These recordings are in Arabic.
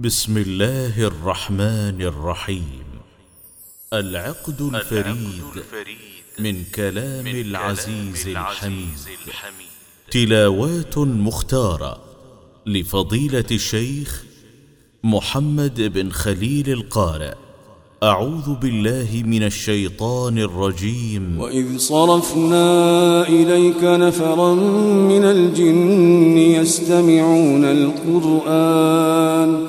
بسم الله الرحمن الرحيم. العقد الفريد من كلام العزيز الحميد. تلاوات مختارة لفضيلة الشيخ محمد بن خليل القارئ. أعوذ بالله من الشيطان الرجيم. وإذ صرفنا إليك نفرا من الجن يستمعون القرآن.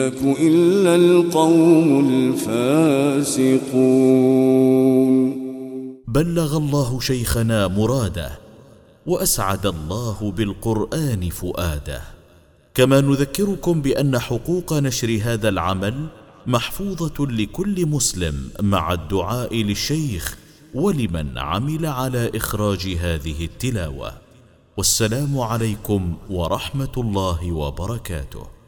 يهلك إلا القوم الفاسقون بلغ الله شيخنا مراده وأسعد الله بالقرآن فؤاده. كما نذكركم بأن حقوق نشر هذا العمل محفوظة لكل مسلم مع الدعاء للشيخ ولمن عمل على إخراج هذه التلاوة. والسلام عليكم ورحمة الله وبركاته.